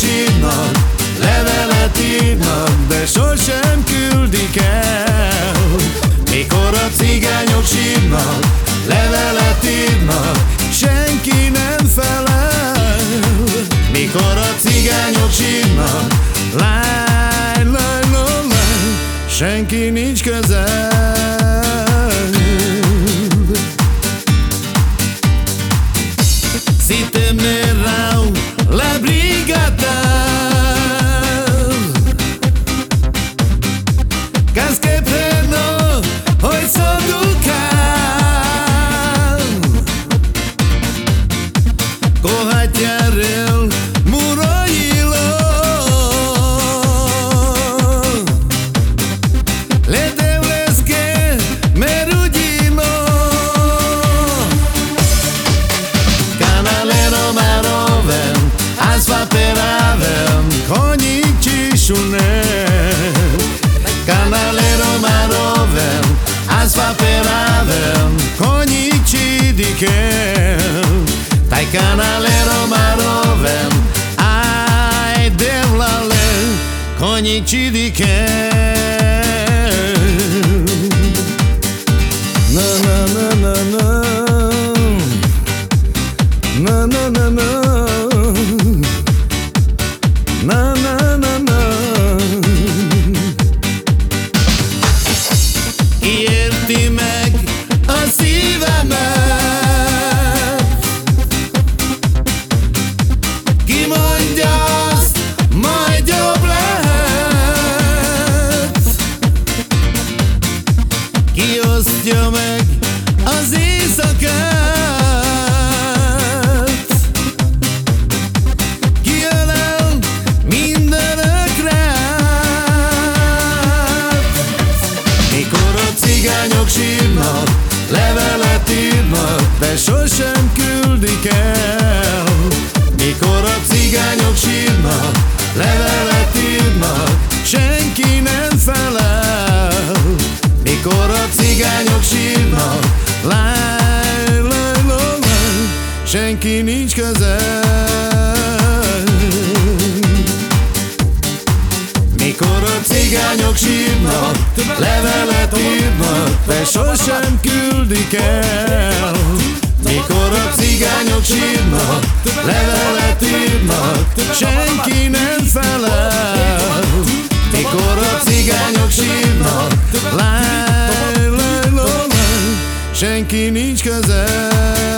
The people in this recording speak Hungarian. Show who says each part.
Speaker 1: Sírnak, levelet írnak, de sosem küldik el. Mikor a cigányok sírnak, levelet írnak, senki nem felel. Mikor a cigányok sírnak, láj, láj, láj, senki nincs közel. Schunen Kanalero maroven Azva peraven Konichi diken Tai kanalero maroven Ai devlale Konichi diken Na na na na na. Cigányok sírnak, levelet írnak, de sosem küldik el. Mikor a cigányok sírnak, levelet írnak, senki nem felel. Mikor a cigányok sírnak, láj, láj, láj, láj, senki nincs közel.